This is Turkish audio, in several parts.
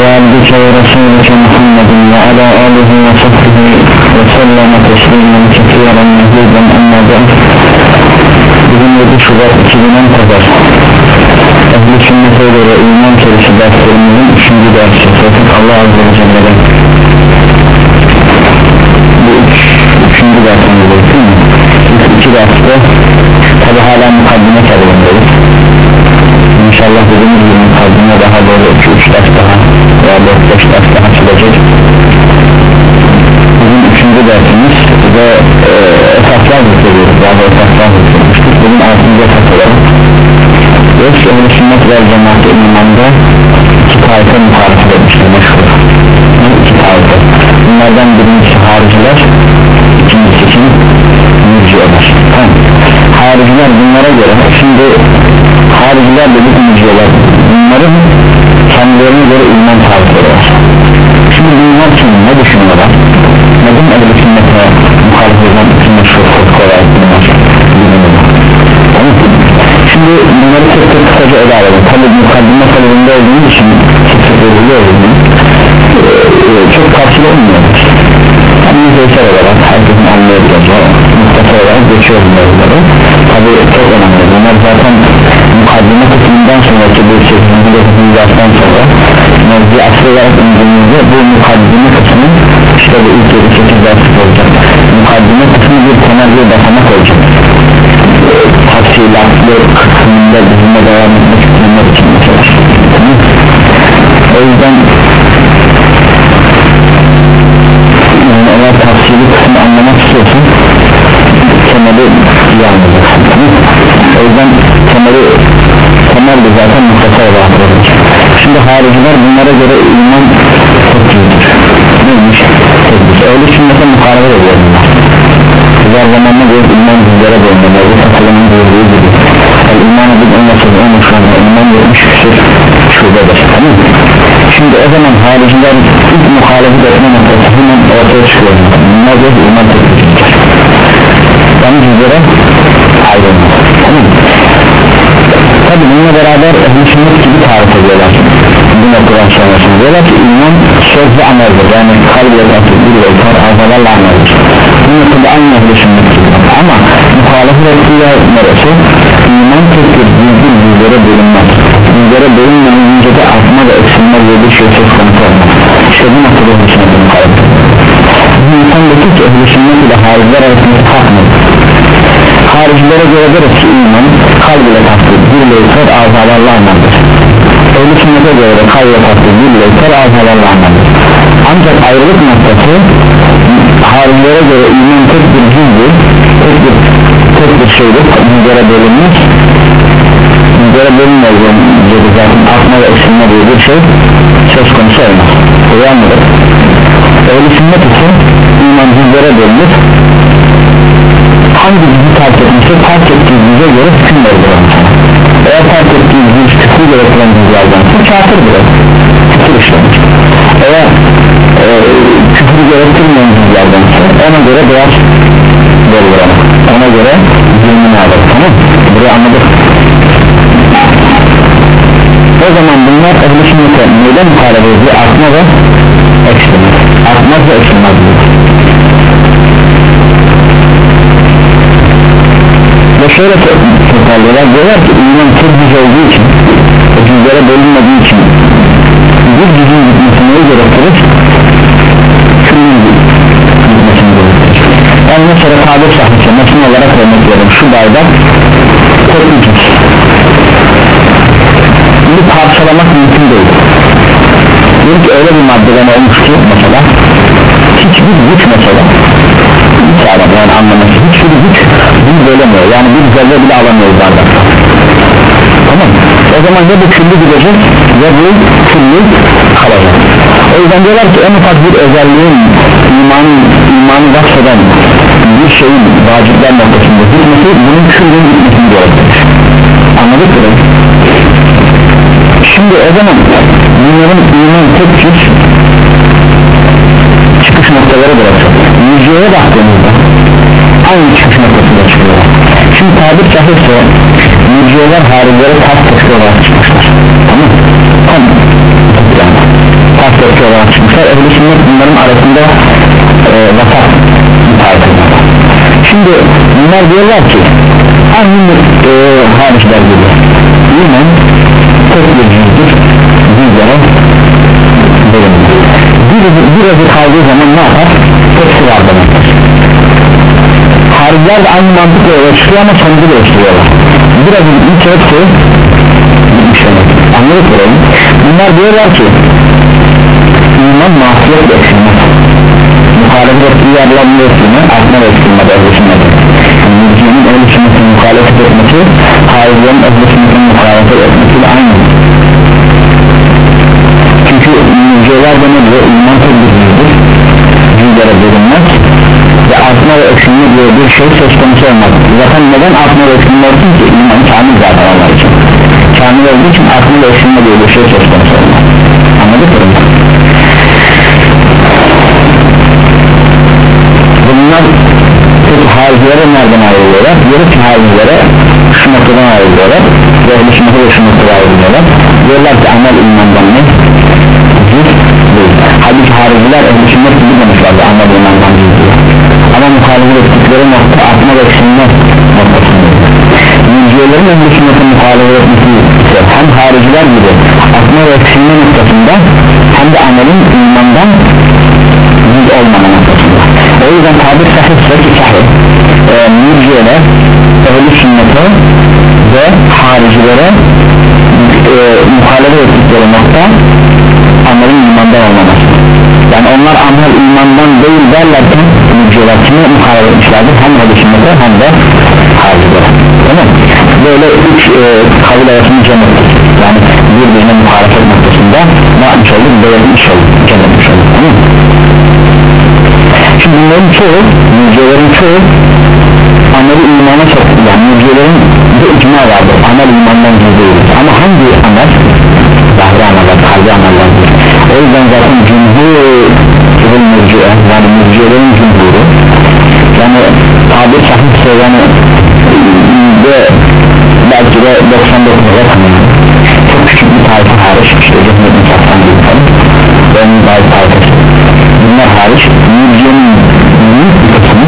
ve abdike ve resulüke Muhammedin ve ala alihi ve sahbihi ve selleme Bugün 7 Şubat 2010 kadar Ehl-i Sünnet'e göre iman kerisi derslerimizin 3. dersi Fakat Allah Azze ve Celle'den Bu 3. dersimiz değil mi? İlk 2 derste tabi hala mukaddime kalındayız İnşallah dediğimiz gibi mukaddime daha böyle 2-3 ders daha veya 4-5 ders daha sürecek Bugün 3. dersimiz ve e, esaslar zikrediyoruz da esaslar zikretmiştik Bugün 6. esas olarak Beş ehl sünnet ve cemaati iki tayfa muhalefet etmiştir meşhur iki tayfa Bunlardan birincisi hariciler ikincisi kim? Mürciyeler tamam. Hariciler bunlara göre şimdi hariciler dedik mürciyeler bunların kendilerine göre iman tarifleri var. Şimdi bunlar için ne düşünüyorlar? neden ehl sünnete muhalefet eden iki meşhur fırka olarak bunlar. Şimdi bunları tek tek kısaca ele alalım. Tabi mukaddime talebinde olduğumuz için Sık sık veriliyor ee, Çok karşılığı olmuyor. Ama yüzeysel olarak herkesin anlayabileceği Muhtasar olarak geçiyor bunları. Tabi çok önemli. Bunlar zaten mukaddime kısmından sonraki bir 8. ve 9. dersden sonra Mevzi asıl olarak indiğimizde bu mukaddime kısmı işte bu ilk 7-8 ders olacak Mukaddime kısmı bir temel bir basamak olacak tafsilatlı kısmında bizimle devam etmek isteyenler için o yüzden yani eğer tafsili kısmı anlamak istiyorsan temeli anlayacaksın o yüzden temeli temel de zaten mutlaka olarak verir şimdi hariciler bunlara göre iman tekbirdir neymiş? Tekbir öyle sünnete mukarebe ediyor bunlar Güzel zamanla bir iman bizlere döndü Mevzu takılının buyurduğu gibi. El iman edip olmasın şu anda iman 70 küsur şubedir tamam mı? Şimdi o zaman hariciler ilk muhalefet etme noktası hemen ortaya çıkıyor. Bunlar bir iman tekbirdir Yani bizlere ayrılmaz tamam? Tabi bununla beraber ehl sünnet gibi tarif ediyorlar. Bu noktadan sonrasını diyorlar ki iman söz ve ameldir. Yani kalbiye tatlı bir ve kar azalarla ameldir. Bu noktada aynı ehl sünnet gibi. Ama muhalefet ettiği neresi? İman tek bir bilgi bilgilere bölünmez. Bilgilere bölünmeyince de artma ve eksilme diye bir şey söz konusu olmaz. İşte bu noktada ehl sünnetin muhalefet bu insandaki ki ehl sünnet ile hariciler arasında fark haricilere göre deriz ki iman kalb ile tatlı bir leyser azalarla ameldir Ehl-i göre de kalb ile tatlı bir leyser azalarla ameldir ancak ayrılık noktası haricilere göre iman tek bir cüzdür tek bir, tek bir şeydir. Müdere bölünmüş müdere bölünmeyince de zaten artma ve eksilme diye bir şey söz konusu olmaz. Anladık Ehl-i sünnet ise iman cüzdere bölünür hangi dizi terk etmişse terk ettiği dize göre hüküm verilir. Eğer terk ettiği dizi küfür gerektiren dizilerden ise kafir bile. Küfür işlemiş eğer e, küfür gerektirmeyen dizilerden ise ona göre beyaz verilir. Ona göre zulmünü alır tamam burayı anladık. O zaman bunlar ehl-i sünnete neyle muharebe ediyor artma ve eksilmez? Artmaz ve eksilmez şöyle toparlıyorlar diyorlar ki iman çok düz olduğu için o düzlere bölünmediği için bir düzün gitmesini gerektirir. Küllün gitmesini gerektirir yani mesela tabir sahisi mesin olarak örnek veriyorum. Şu bardak tek bir bunu parçalamak mümkün değil. Ki öyle bir maddeden olmuş ki mesela hiçbir güç mesela adam yani anlaması hiçbir güç bunu bölemiyor. Yani bir zerre bile alamıyor bardakta tamam. O zaman ya bu küllü gidecek ya bu küllü kalacak. O yüzden diyorlar ki en ufak bir özelliğin imanı, imanı vasfeden bir şeyin vacipler noktasında gitmesi bunun küllün gitmesini gerektirir. Anladık mı? şimdi o zaman bunların iman tek cüz çıkış noktaları bırakıyor yüzeye baktığımızda aynı çıkış noktasında çıkıyorlar. Şimdi tabir sahipse yüceyeler haricilere tas tepki olarak çıkmışlar. Tamam tam yani tas tepki olarak çıkmışlar. Ehli sünnet bunların arasında e, vasat müteahhitler şimdi bunlar diyorlar ki aynı e, hariciler gibi iman tek bir cüzdür. Bizlere bir, birazı kaldığı zaman ne yapar? Hepsi var demektir Hariciler de aynı mantıkla yola çıkıyor ama sonucu değiştiriyorlar. Birazı ilk hepsi bir şey Anladık burayı Bunlar diyorlar ki İman masiyetle eksilmez Muhalefet ettiği yerlerini eksilme Artma ve eksilmede ehlisinde Mürciyenin öyle sünnetin muhalefet etmesi Haricilerin öyle sünnetin muhalefet etmesiyle aynı müjdeler de ne diyor iman tek bir yüzdür yüzlere bölünmez. Ve artma ve eksilme diye bir şey söz konusu olmaz. Zaten neden artma ve eksilme olsun ki? İman kamil zaten onlar için. Kamil olduğu için artma ve eksilme diye bir şey söz konusu olmaz. Anladık mı? bunlar peki haricilere nereden ayrılıyorlar? diyoruz ki haricilere şu noktadan ayrılıyorlar. Ve sünnete de şu noktadan ayrılıyorlar. Diyorlar ki amel imandan ne? Halbuki hariciler ehl-i sünnet gibi demişlerdi cüz değil. Ama muhalefet ettikleri nokta artma ve eksilme noktasında. Müciyelerin ehl-i sünnetin muhalefet etmesi ise hem hariciler gibi artma ve eksilme noktasında hem de amelin imandan cüz olmama noktasında. O yüzden tabir sahipse ki sahip e, mürciyeler ehl-i ve haricilere e, muhalefet ettikleri nokta amelin imandan olmaması yani onlar amel imandan değil derlerken mürciyeler kime muhalefet etmişlerdir hem sünnete hem de haricilere tamam böyle üç e, kavil arasını cem yani birbirine muhalefet noktasında ne yapmış olduk belirtmiş olduk cem etmiş olduk. Tamam Şimdi bunların çoğu, mücadelerin çoğu ameli imana soktu. Yani mücadelerin bir icma vardır amel imandan değil ama hangi amel? zahri ameller, kalbi ameller o yüzden zaten cumhur ve mürciye yani mürciyelerin cumhuru yani tabir sahipse yani de belki de 99 rakamı çok küçük bir tayfa hariç işte cumhur insaftan gibi falan ve onun bazı tayfası bunlar hariç mürciyenin büyük bir kısmı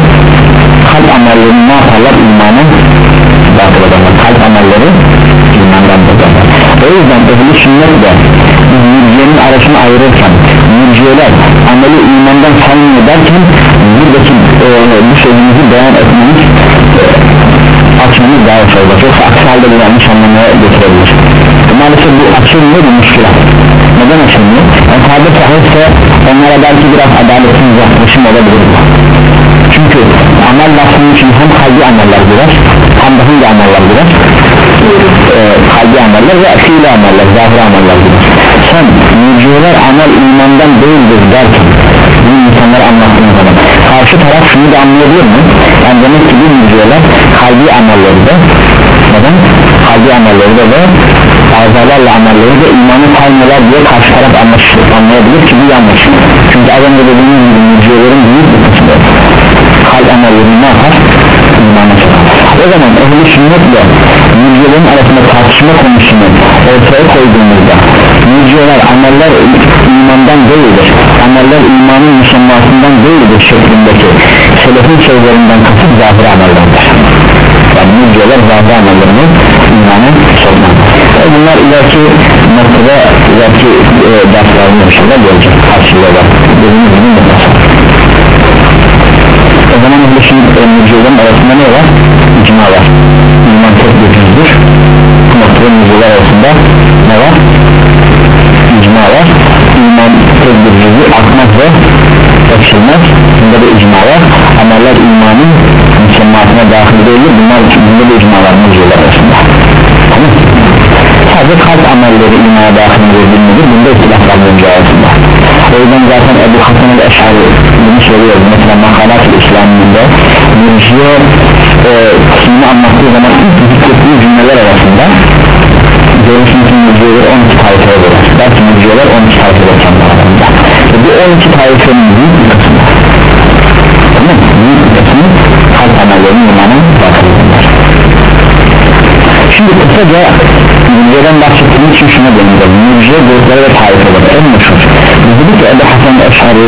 kalp amellerini ne yaparlar? İmanın ederler kalp amelleri imandan bozarlar o yüzden ehli sünnet de ayırırken mürciyeler ameli imandan sayılmıyor derken buradaki e, bu sözümüzü beyan etmemiz e, açmamız daha fazla yoksa aksi halde bir yanlış anlamaya getirebilir. Maalesef bu açılmıyor bir müşkilat neden açılmıyor? Tabir sahipse onlara belki biraz adaletin yaklaşım olabilir çünkü amel lafının için hem kalbi ameller girer hem de hangi ameller girer? E, kalbi ameller ve fiili ameller zahir ameller girer. Sen mücüveler amel imandan değildir derken bu insanlara anlattığın zaman karşı taraf şunu da anlayabilir mi? yani demek ki bu mücüveler kalbi amelleri de neden? kalbi amelleri de ve azalarla amelleri de imanı kaynıyorlar diye karşı taraf anlayabilir ki bu yanlış çünkü az önce dediğimiz gibi mücüvelerin büyük bir kısmı kalp amelleri ne yapar? imana çıkar o zaman ehli sünnetle mücüvelerin arasında tartışma konusunu ortaya koyduğumuzda mücüveler ameller imandan değildir. Ameller imanın müsemmasından değildir şeklindeki selefin sözlerinden kasıp zahir amellerdir. Yani mücüveler zahir amellerini imana sokmaz e bunlar ileriki noktada ileriki e, derslerinde inşallah gelecek. Karşılıyorlar dediğimiz gibi o zaman bu şimdi mücüvelerin arasında ne var? icma var. İman tek bir cüzdür. Bu noktada mücüveler arasında ne var? İcma var iman tek bir cüzdür akmaz ve eksilmez bunda da icma var ameller imanın müsemmasına dahil değildir bunlar için bunda da icma var mücüveler arasında tamam. Sadece kalp amelleri imana dahil edilmedir. Bunda ihtilaflar mevcut arasında o yüzden zaten Ebu Hasan el-Eşari bunu söylüyor. Mesela makalat-ı İslamiyinde mürciye e, kısmını anlattığı zaman ilk cümleler arasında görürsün ki mürciyeler 12 tayfaya bölür belki mürciyeler 12 tayfaya bölür ve bu 12 tayfenin büyük bir kısmı tamam büyük bir kısmı kalp amellerinin imanın bakımındır şimdi kısaca mürciyeden bahsettiğimiz için şuna dönüyorum mürciye grupları ve tayfeleri en meşhur biz dedik ki Ebu Hasan Eşari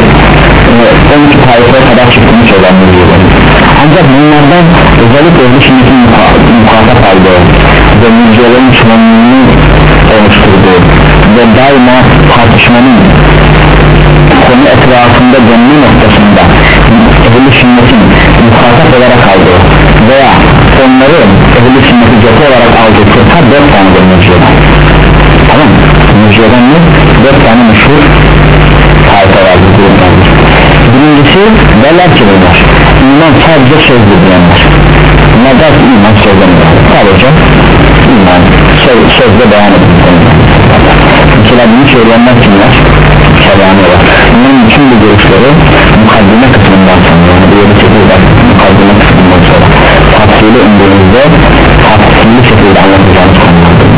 12 tayfaya kadar çıktığını söyler mürciyelerin ancak bunlardan özellikle sünnetin muhatap aldığı ve mürciyelerin çoğunluğunu oluşturduğu ve daima tartışmanın konu etrafında dönme noktasında ehli sünnetin muhatap olarak aldığı veya onları ehli sünneti cephe olarak aldığı fırka dört tanedir mürciyeden tamam mürciyeden ne? dört tane meşhur tarife vardır gruplardır birincisi derler ki bunlar iman sadece sözdür diyenler ki iman sözden sadece iman söz, sözde beyan edilir mesela bunu söyleyenler kimler? şerianıyorlar bunların bütün bu görüşleri mukaddime kısmından sonra yani yedi sekiz dakika mukaddime kısmından sonra tafsili indiğimizde tafsili şekilde anlatacağımız konulardır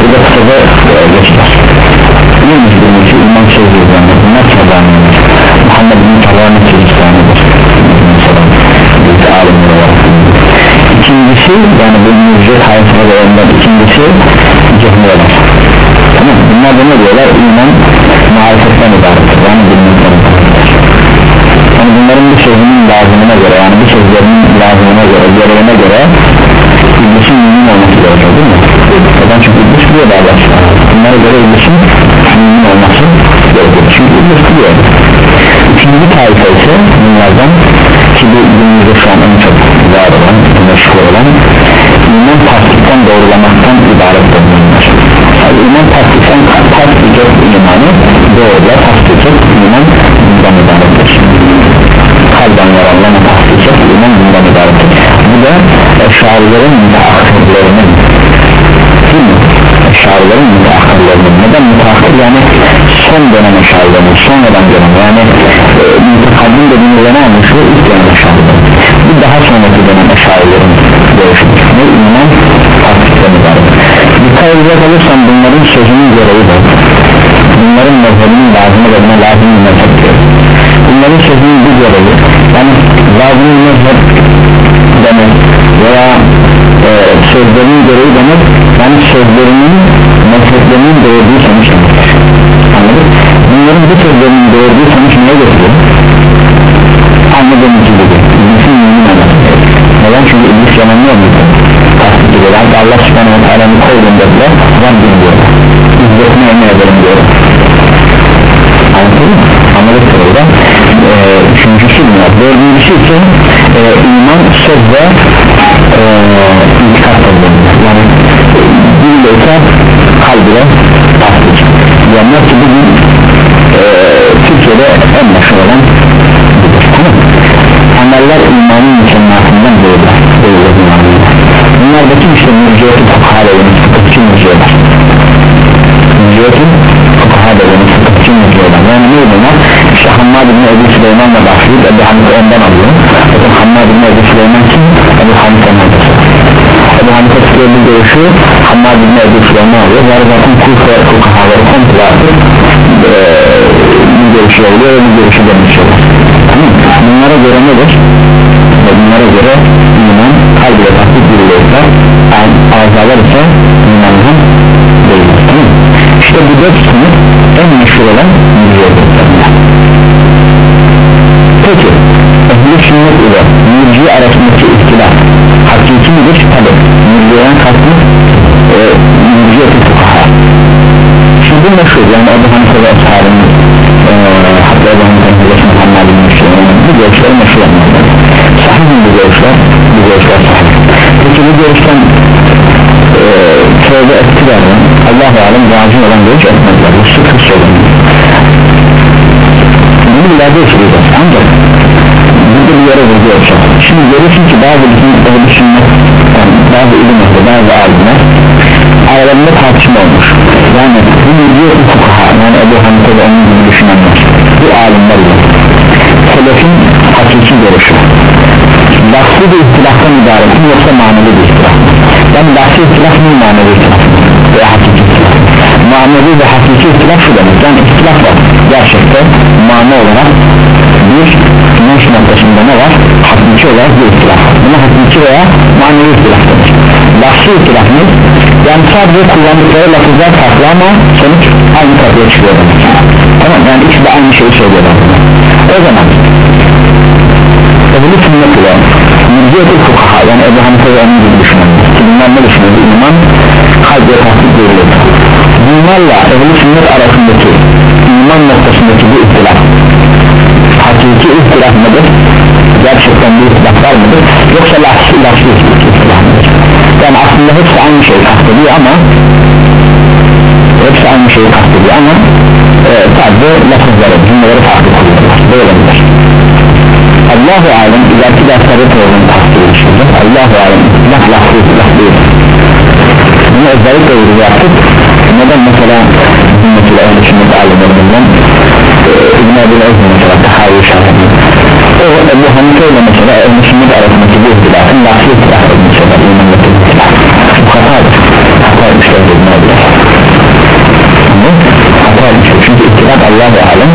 bu da kısaca e, geçer. Yalnız birincisi iman sözü üzerinde bunlar şerianıyorlar Muhammed bin Hristiyanıdır mesela bir alimler olarak İkincisi yani bu müjde hayatına da ondan ikincisi cehmiyeler tamam bunlar da ne diyorlar? İman marifetten ibarettir yani bilmekten yani bunların bir sözünün lazımına göre yani bir sözlerinin lazımına göre görevine göre iblisin mümin olması gerekiyor değil mi? neden? Çünkü iblis biliyor da Allah bunlara göre iblisin mümin olması gerekiyor. Çünkü iblis biliyor üçüncü taife ise bunlardan ki bu günümüzde şu an en çok var olan meşhur olan iman tasdikten doğrulamaktan ibarettir bunlar yani iman tasdikten tasdikecek imanı doğrula tasdikecek iman bundan ibarettir. Kalben yararlama tasdikecek iman bundan ibarettir. Bu da eşarilerin müteahhirlerinin değil mi? eşarilerin müteahhirlerinin. Neden müteahhir? Yani son dönem eşarilerinin sonradan dönem. Yani e, mütekaddim dediğimiz ne anlaşılıyor ilk dönem eşarilerin bu daha sonraki dönem eşarilerin görüşüdür ne iman tasdikten ibaret dikkat edecek olursan bunların sözünün gereği de bunların mezhebinin lazımı ve lazım bir mezhep diyor. Bunların sözünün bir gereği yani lazım bir mezhep demek veya e, sözlerinin gereği demek yani sözlerinin mezheplerinin doğurduğu sonuç demektir bunların bu sözlerinin doğurduğu sonuç neye getiriyor? Anladığımız gibi neden çünkü iblis yalanlıyor mu tasdik ediyor hatta Allah subhanahu wa ta'ala'nın koyduğunda bile Rabbim diyor İzzetine emin ederim diyor. Anladın mı? anladık sırayla ee, üçüncüsü bunlar dördüncüsü ise e, iman söz ve e, itikad yani dille ise kalbine tasdik diyenler ki bugün e, Türkiye'de en meşhur olan tamam ameller imanın mükemmatından doğrular doğrular bunlardaki işte mürciyetin fukaha dediğimiz fıkıhçı mürciyeler mürciyetin fukaha dediğimiz fıkıhçı mürciyeler yani ne bunlar işte Hammad bin Ebu Süleyman'la başlayıp Ebu Hamid ondan alıyor. Bakın Hammad bin Ebu Süleyman kim? Ebu Hamid'den alıyor Ebu Hamid'e sürekli görüşü Hammad bin Ebu Süleyman alıyor. Var zaten kufa fukahaları komple artık bir görüşü oluyor ve bir görüşü demişiyorlar tamam bunlara göre nedir? bunlara göre iman kalbi ve taklit birliğiyle azalar ise imanın değildir tamam işte bu dört sınıf en meşhur olan mürciyedir peki ehli sünnet ile mürciye arasındaki ihtilaf hakiki midir? tabi mürciyeden kastı e, mürciyetin fukaha. Şimdi meşhur yani Ebu Hanife ve ashabının hatta Ebu Hanife'nin hocası Muhammed bin Müslüman bu görüşleri meşhur olmalıdır sahih mi bu görüşler? bu görüşler sahih peki bu görüşten e, tövbe ettiler? Allah-u Alem vacip olan görüş etmediler bu sıkı söylenir bunu ileride işleyeceğiz ancak burada bir yere yapacak şimdi görürsün ki bazı bizim ehli sünnet yani bazı ilim ehli bazı alimler aralarında tartışma olmuş. Yani bu bilgiye fukaha yani Ebu Hanife ve onun gibi düşünenler bu alimler ile selefin hakiki görüşü. Lafsi bir ihtilaftan ibaret mi yoksa manevi bir ihtilaf yani lafsi ihtilaf mı manevi ihtilaf? Ve hakiki ihtilaf. Manevi ve hakiki ihtilaf şu demek. Yani ihtilaf var. Gerçekte mane olarak bir inanç noktasında ne var? hakiki olarak bir ihtilaf. Buna hakiki veya manevi ihtilaf denir lafsi ihtilaf ne? yani sadece kullandıkları lafızlar farklı ama sonuç aynı kapıya çıkıyor demek tamam yani ikisi de aynı şeyi söylüyorlar o zaman Ebul sünnet ile Mürciyetul fukaha yani Ebu Hanife ve onun gibi düşünenler bunlar ne düşünüyor? İman kalp ve tahtik görülür bunlarla Ebul sünnet arasındaki iman noktasındaki bu ihtilaf hakiki ihtilaf mıdır? gerçekten bir ihtilaf var mıdır? yoksa lafzı lafzı ihtilaf? Yani aslında hepsi aynı şeyi kastediyor ama hepsi aynı şeyi kastediyor ama e, sadece lafızları, cümleleri farklı kullanıyorlar böyle midir? Allahu alem ileriki derslerde programı tahsil edilmiştir Allahu alem laf lafı laf değil bunu özellikle yaptık neden mesela mesela öyle sünnet alimlerinden e, İbn Ebil Ezmi mesela Tahavi Şahidi o Ebu Hanife ile mesela Ebu Sünnet arasındaki bu ihtilafın lafı ihtilaf edilmiş olur imanlıklı ihtilaf bu hatadır hata etmişler İbn Ebil hata etmişler çünkü ihtilaf Allahu alem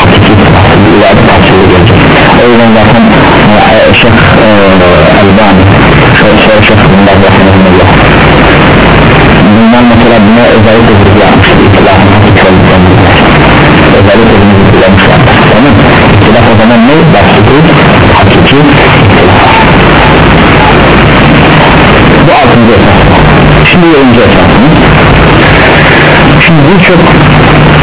hakiki ihtilaf ileride tavsiye gelecek o yüzden zaten e, Şeyh e, Albani Şeyh Şeyh bunlar rahmetullah bunlar mesela buna özellikle vurgu yapmıştır itilafın hakiki olduklarını şimdi yedinci esasımız şimdi birçok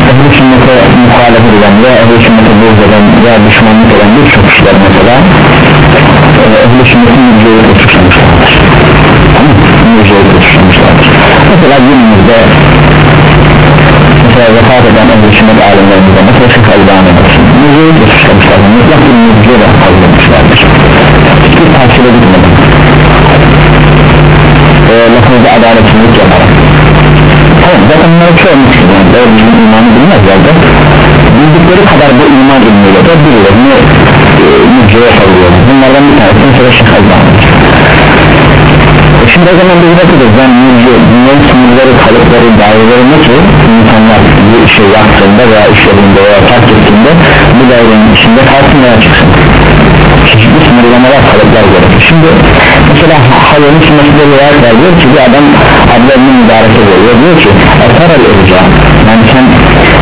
ehl-i sünnete muhalefet eden veya ehl-i sünnete boz eden veya düşmanlık eden birçok kişiler mesela e, ehl-i sünnetin müjdeyi tutuşturmuşlardır. Müjdeyi tutuşturmuşlardır. Mesela günümüzde mesela vefat eden ehl-i sünnet alimlerimizde mesela Şeyh Albani müjdeyi tutuşturmuşlardır. Mutlak bir müjdeyi de kaldırmışlardır hiçbir tahsile gitmeden e, lafızda adaletçilik yaparak tamam zaten bunları çoğunmuş yani böyle bizim imanı bilmezler de bildikleri kadar bu iman ilmiyle de birilerini e, müjdeye savuruyorlar bunlardan bir tanesi mesela Şeyh Albani şimdi o zaman biz bakacağız yani müjde bunların sınırları kalıpları daireleri nasıl insanlar bu işe yaptığında veya işlerinde veya fark ettiğinde bu dairenin içinde kalsın veya çıksın. Çeşitli sınırlamalar kalıplar gerekir. Şimdi mesela Havyanın sünnetinde rivayet var. Diyor ki bir adam adlarını mübareke veriyor diyor ki atar el irca yani sen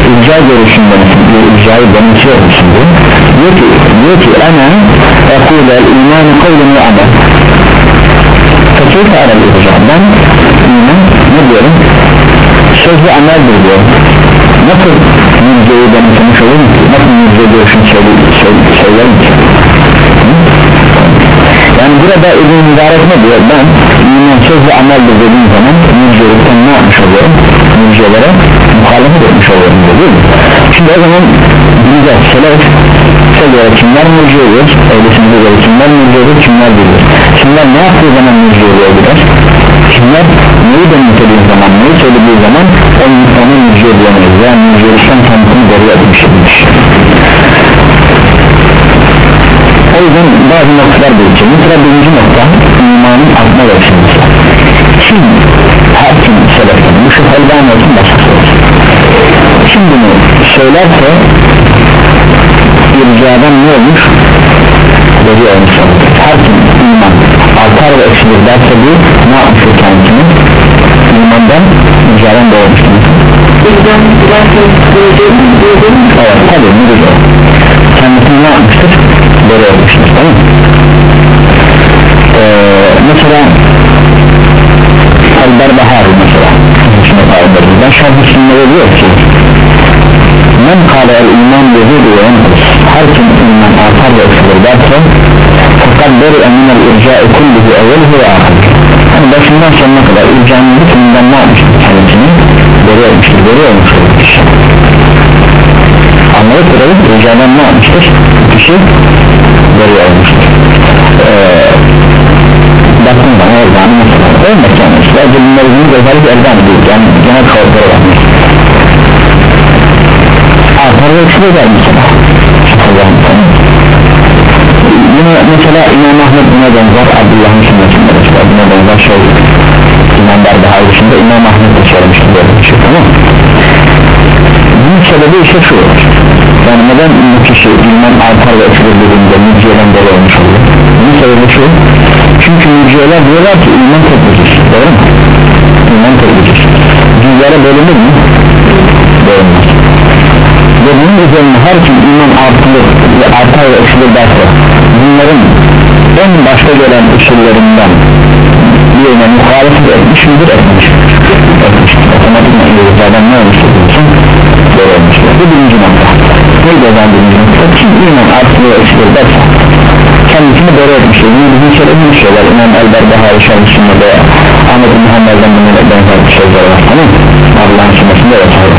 irca görüşünde misin bir ircayı benimsiyor musun diyor. Diyor ki diyor ki ana ekule iman kavlun ve amel fakir aral irca ben iman ne diyorum? Söz ve ameldir diyor nasıl müjdeyi benimsemiş olur mu nasıl müjde görüşünü söylerim ki? Yani burada İbn Mübarek ne diyor? Ben iman söz ve ameldir dediğim zaman müjdelikten ne yapmış oluyorum? Müjdelere muhalefet etmiş oluyorum diyor değil mi? Şimdi o zaman bize selef göre kimler müjde ediyor öylesinde göre kimler müjde ediyor kimler biliyor kimler ne yaptığı zaman müjde ediyor kimler neyi benimsediği zaman neyi söylediği zaman onun onu müjde edilemeyiz yani müjdelikten kendisini geri etmiş o yüzden bazı noktalar belirtiyor mesela birinci nokta imanın artma ölçümüzü kim her kim sebepten bu halden olsun başkası olsun. Kim bunu söylerse ircadan ne olur dedi olmuş olur her kim iman artar ve eksilir derse bu ne yapmıştır kendisini? İmandan ircadan doğmuştur evet tabi müdür kendisini ne yapmıştır? Böyle olmuştur tamam ee, mesela Elber Bahar mesela. Ben şarkı sünnede diyor ki men kâle el iman enkus her kim iman artar ve eksilir. Derse fakat beri eminel irca'ı kulluhu evvelhu ve ahir. Hani başından sonuna kadar ircanın bütününden ne yapmıştır kendisini? Beri olmuştur beri olmuştur anladık burayı ircadan ne yapmıştır? Kişi beri olmuştur. Ee, baktığın zaman Elbani mesela örnek yani işte bunları özellikle Elbani değil yani genel kavgaları var artar ve eksilir der mesela yine mesela İmam Ahmet buna benzer Abdullah'ın sünnetinde mesela buna benzer şey İmam Barbahar dışında İmam Ahmet de söylemişti böyle bir şey tamam bunun sebebi ise şu. Yani neden bu kişi ilmen artar ve eksilir dediğinde müciyeden böyle olmuş oluyor? Bunun sebebi şu. Çünkü müciyeler diyorlar ki tek vücut doğru mu? tek vücut cüzlere bölünür mü? bölünmez ve bunun üzerine her kim iman artılır ve artar ve eksilir derse bunların en başta gelen usullerinden birine muhalefet etmiş midir? Etmiştir otomatikman İngilizlerden ne olmuş diyorsun böyle olmuştur bu birinci nokta neydi o zaman birinci nokta kim iman artılır eksilir derse kendisini böyle etmiştir bunu bizim söylediğimiz şeyler. İmam Elber Bahari Şahmışsın'da ve Ahmet Muhammed'den bununla benzer bir şeyler var. Tamam? Allah'ın sünnetinde vesaire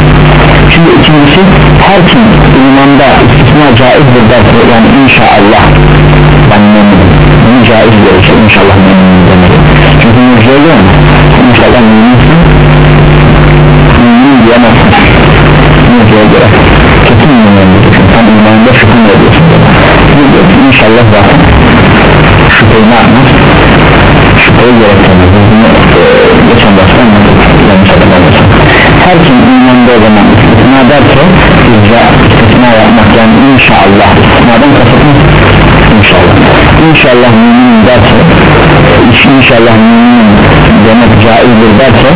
şimdi ikincisi her kim imanda istisna caizdir derse yani inşallah ben memnunum bunu caiz görürse inşallah memnunum demeli. Çünkü müjde yok mu? İnşallah memnunsun memnun diyemezsin. Müjdeye göre. Kesin memnunum sen imanında şüphe ediyorsun. İnşallah zaten şüpheyi ne yapmaz? Şüpheyi gerektirmez. Bunu e, geçen derste anladık yanlış hatırlamıyorsam her kim imanda o zaman. İstisna derse icra istisna yapmak? Yani inşallah. İstisnadan kasıtın inşallah. İnşallah mümin derse inşallah mümin demek caizdir derse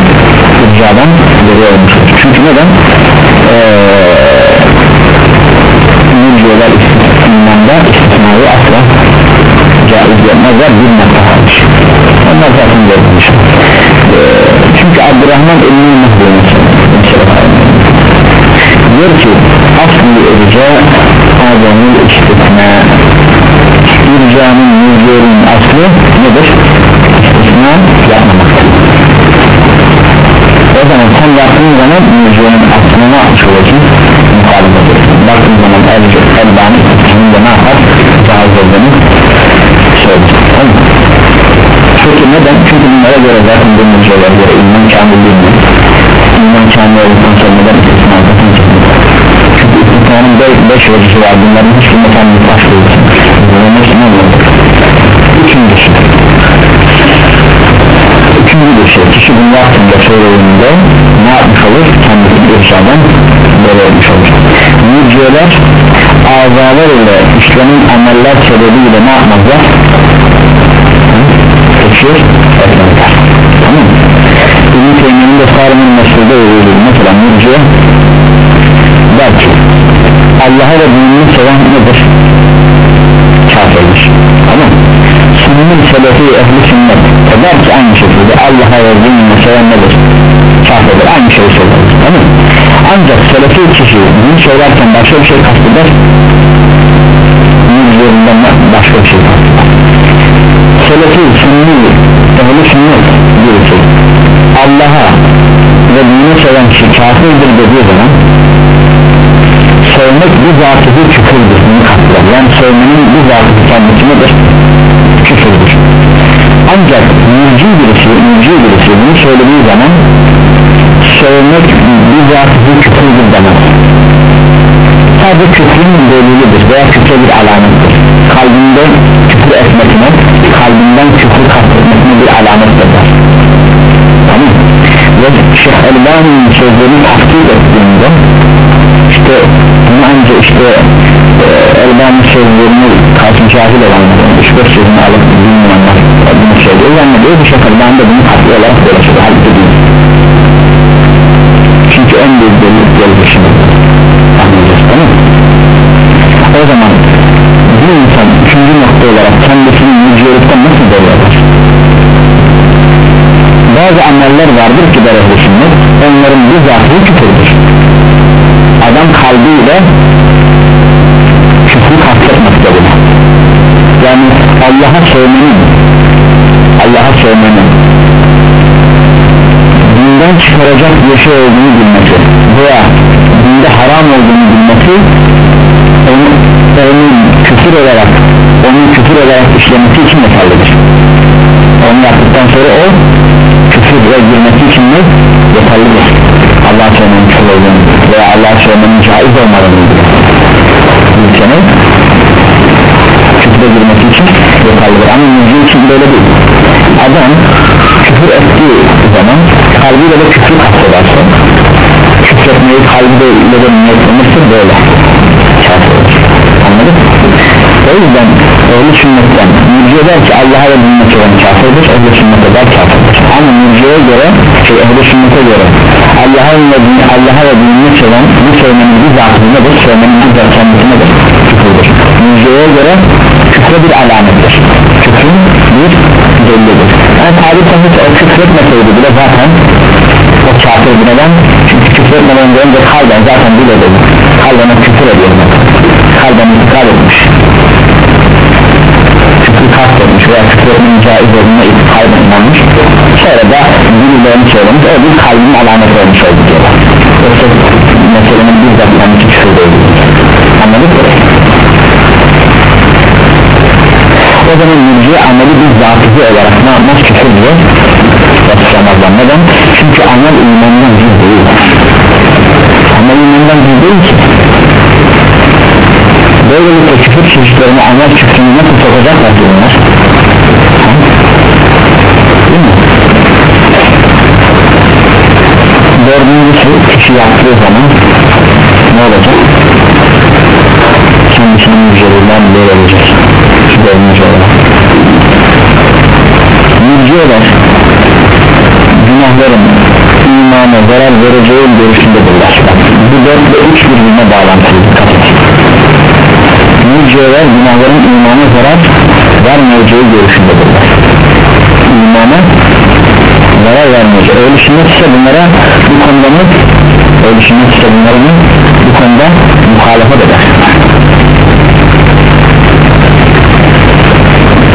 icradan geri çünkü neden? Mücadeleler imanda istisnayı asla caiz yapmazlar nokta hariç onlar zaten ee, çünkü Abdurrahman elini mahvolmuş diyor ki aslı irca adamın istisna ircanın mücadelenin aslı nedir? istisna yapmamaktır o zaman sen yaptığın zaman mücadelenin aslına ne yapmış olursun? muhalefet edersin baktığın zaman el, elbani istisninde ne yapar? caiz olduğunu söyler tamam? Peki neden? Çünkü bunlara göre zaten bu mücadele göre iman kamil İman kamil olduktan sonra neden istisna Çünkü istisnanın 5 vecisi var. Bunların hiçbirine tam mutlak değilsin bunun hepsini anladık Üçüncüsü. Üçüncü bir şey kişi bunu hakkında söylediğinde ne yapmış olur? Kendisi bir irşadan böyle olmuş olur. Mücadeleler azalar ile işlenen ameller sebebiyle ne yapmazlar? tekfir etmezler. tamam mı? İbn-i Teymiye'nin de Sarı'nın mesulde öğrediği mesela mürciye der ki Allah'a ve dinini seven nedir? kafirdir tamam mı? Sünnin selefi ehli sünnet der ki aynı şekilde Allah'a ve dinini seven nedir? kafirdir aynı şeyi söyleriz tamam ancak selefi kişi bunu söylerken başka bir şey kasteder mürciyelinden başka bir şey kasteder selefi, sünni, ehli sünnet birisi Allah'a ve dini seven kişi kafirdir dediği zaman sevmek bir zatıfı küfürdür bunu katlar yani sevmenin bir zatıfı kendisi nedir? küfürdür. Ancak mürci birisi, mürci birisi bunu söylediği zaman sevmek bir zatıfı küfürdür demez. Sadece küfrün delilidir veya küfre bir alamettir. Kalbinde küfür etmesine kalbinden küfür kastetmesine bir alamettir ve Şeyh Elbani'nin sözlerini takdir ettiğinde işte bunu işte e, Elbani sözlerini karşı cahil olanlar 3-5 sözünü alıp bilmeyenler bunu söylüyor. Yani diyor bir Şeyh Elbani de bunu takdir olarak söylüyor halbuki değil. Çünkü en büyük delilik gelişini anlayacağız o zaman bir insan üçüncü nokta olarak kendisini mücadelelikten nasıl yapar? Bazı ameller vardır ki der sünnet onların bir zahri küfürdür adam kalbiyle küfrü kastetmekte buna. Yani Allah'a söylemenin Allah'a söylemenin dinden çıkaracak bir şey olduğunu bilmesi veya dinde haram olduğunu bilmesi onu, onun küfür olarak onun küfür olarak işlemesi için yeterlidir. Onu yaptıktan sonra o kübre girmesi için ne? Yeterlidir Allah söylemenin çoğunluğunu veya Allah söylemenin caiz olmadığını ülkenin küfre girmesi için yeterlidir ama yüzü için böyle değil adam küfür ettiği zaman kalbiyle de küfür kastederse küfretmeyi kalbiyle de niyetlenirse böyle çarpılır anladın? O yüzden ehli sünnetten mürciye der ki Allah'a ve dinine olan kafirdir ehli sünnete der kafirdir. Ama mürciyeye göre şey ehli sünnete göre Allah'a ve Allah'a ve dinine olan bu söylemenin bir zatı nedir? Söylemenin bir nedir? Küfürdür mürciyeye göre küfre bir alamettir. Küfrün bir delilidir. Yani tabir sahip o küfretmeseydi bile zaten o kafir neden? Çünkü küfretmeden önce kalben zaten bile dedi kalben o küfür ediyor kalben itikad etmiş. Küfür kastetmiş veya küfür etmenin caiz olduğuna kalben inanmış. Sonra da diliyle onu söylemiş. O bir kalbin alameti olmuş oldu diyorlar yoksa meselenin bizzat kendisi küfür değil. Anladık mı? o zaman mürciye ameli bir zatıcı olarak ne yapmaz küfür diye yatsılamazlar neden? çünkü amel imandan cüz değil amel imandan cüz değil ki böylelikle küfür çeşitlerini amel küfrünü nasıl sokacaklar mi? dördüncüsü kişi yaptığı zaman ne olacak? kendisinin müjdelerinden böyle olacak dördüncü olarak müjdeler günahların imana zarar vereceği görüşündedirler. Bu dört ve üç birbirine bağlantılı. Dikkat et müjdeler günahların imana zarar vermeyeceği görüşündedirler. İmana zarar vermeyeceği. Öyle ise bunlara bu konuda mı? Öyle ise bunlara mı? Bu konuda muhalefet eder.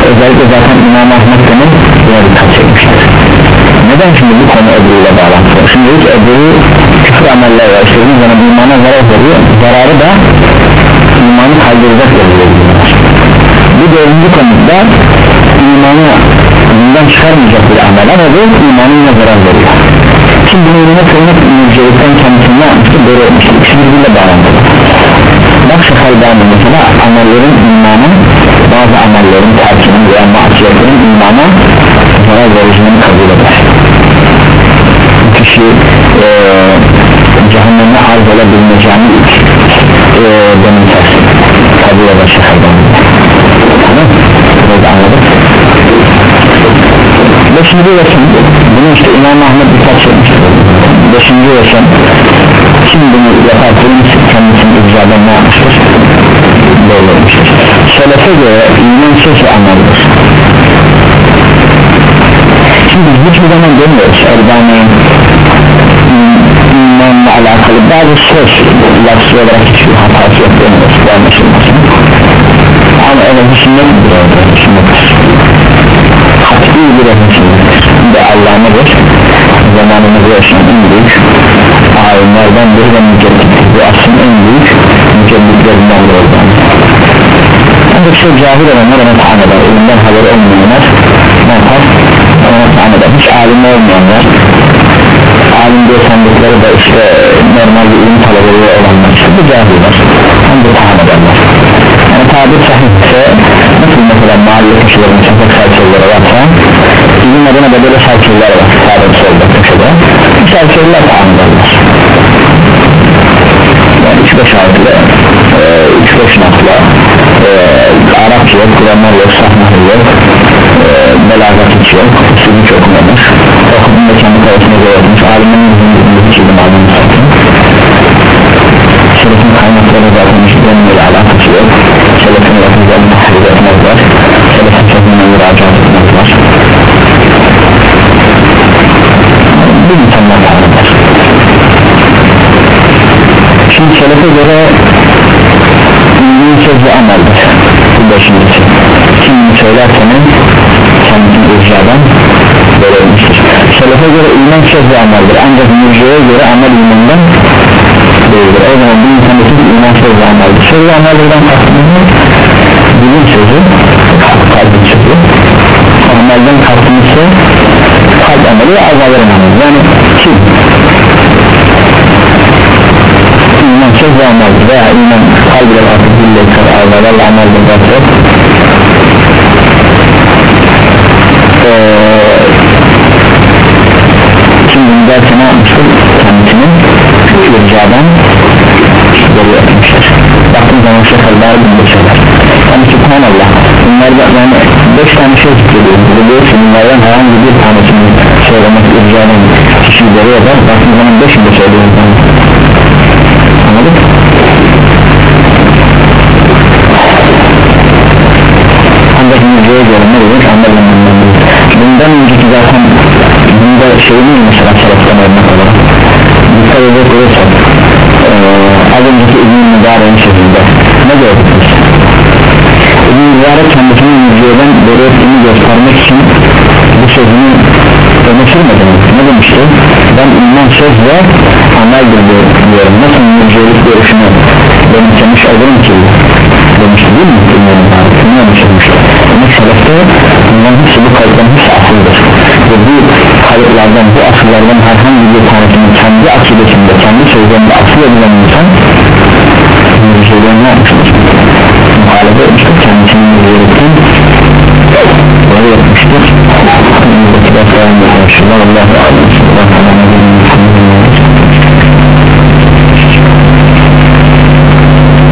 Özellikle zaten İmam Ahmet Demir buna dikkat çekmiştir neden şimdi bu konu Ebu ile bağlantılı? Şimdi hiç Ebu'yu küfür ameller var istediğiniz zaman imana zarar veriyor. Zararı da imanı kaldıracak oluyor bu dördüncü konuda imanı bundan çıkarmayacak bir amel ama bu imanına zarar veriyor. Şimdi bunu yine kıymet incelikten kendisini ne yapmıştı böyle olmuştu ikisi birbirine bağlantılı. Bak şefaldanı mesela amellerin imanı bazı amellerin terkinin veya masiyetlerin imana zarar vereceğini kabul eder. Kişi e, cehenneme arz olabilmeyeceğini e, benimser kabul eder şefaldanı tamam. Böyle anladık beşinci resim bunu işte İmam Ahmet birkaç yapmıştır beşinci resim kim bunu yaparsa kendisini icradan ne olmuştur selefe göre iman söz ve ameldir şimdi biz hiçbir zaman demiyoruz Erdoğan'ın imanla alakalı bazı söz lafzı olarak hiçbir hatası yok demiyoruz bu anlaşılmasın. Ama sünnet bir orada? Sünnettir kat'i bir sünnettir ve Allah nedir zamanımızda yaşayan en büyük alimlerden biri ve müceddittir bu aslında en büyük mücedditlerinden biri oldu ancak şey cahil olanlar ona tahan eder. Elinden haberi olmayanlar ne yapar? Ona tahan eder. Hiç alim olmayanlar alim diye sandıkları da işte normal bir ilim talebeleri olanlar işte bu cahiller. Onu da tahan ederler. Yani tabir sahipse nasıl mesela mahalle kişilerin sokak serçeleri varsa bizim adına da böyle serçeler var. Sağda solda köşede. Bu serçeler tahan ederler 3-5 harfle 3-5 nokla e, Arapça yok, Kur'anlar yok, sahneler yok e, belagat hiç yok, hiç okumamış. Okuduğunda kendi kayısına göre yapmış alimin yüzünde hiç ilim almamış Selefin kaynakları zaten hiç benimle alakası yok. Selefin lafızlarını tahrip etmezler Selefin sözüne müracaat etmezler Bu insanlar tanımlar Şimdi selefe göre İlgin söz ve ameldir Bu beşincisi Kim söylerseniz Kendisini icradan böyle olmuştur. Selefe göre iman söz ve Ancak mürciye göre amel imandan değildir. O zaman bu insanın iman söz ve ameldir Söz ve amellerden kastımız Bilim sözü Kalbin sözü. Amelden kastımız ise Kalp ameli ve azaların ameli. Yani kim ve amel veya iman kalb ile vakit dille ise ağlarla amel ile vakit kim bunu derse ne yapmıştır kendisini yurcadan geri etmiştir baktığım zaman şey kalbar bunda şeyler yani subhanallah bunlar da yani 5 tane şey tutuyor bu diyor bunlardan herhangi bir tanesini şey söylemek ircanın kişiyi geri eder baktığım zaman 5'ini söylüyor müziğe göre ne demiş anladım bundan önceki zaten bunda şey mi mesela salaftan örnek olarak? Dikkat edecek olursak ee, az önceki İbn-i Mübarek'in şekilde ne gördük biz İbn-i Mübarek kendisinin müziğeden böyle ettiğini göstermek için bu sözünü öne sürmedi mi? ne demişti? Ben iman söz ve ameldir diyorum. Nasıl müziğlik görüşünü benimsemiş olurum ki demişti değil mi? Bunu öne sürmüştü demek sebepte bunların hepsi bu kayıtların hepsi asıldır ve bu kayıtlardan bu asıllardan herhangi bir tanesini kendi akidesinde kendi sözlerinde asıl edilen insan müziğliğe ne yapmıştır muhalefet etmiştir kendisinin müziğlikten böyle yapmıştır. Önümüzdeki derslerinde konuşurlar Allah